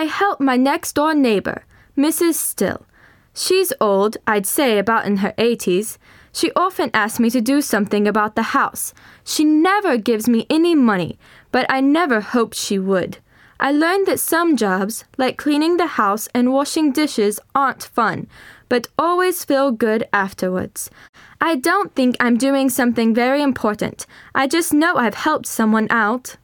I help my next door neighbor, Mrs. Still. She's old, I'd say about in her 80s. She often asks me to do something about the house. She never gives me any money, but I never hoped she would. I learned that some jobs, like cleaning the house and washing dishes, aren't fun, but always feel good afterwards. I don't think I'm doing something very important. I just know I've helped someone out.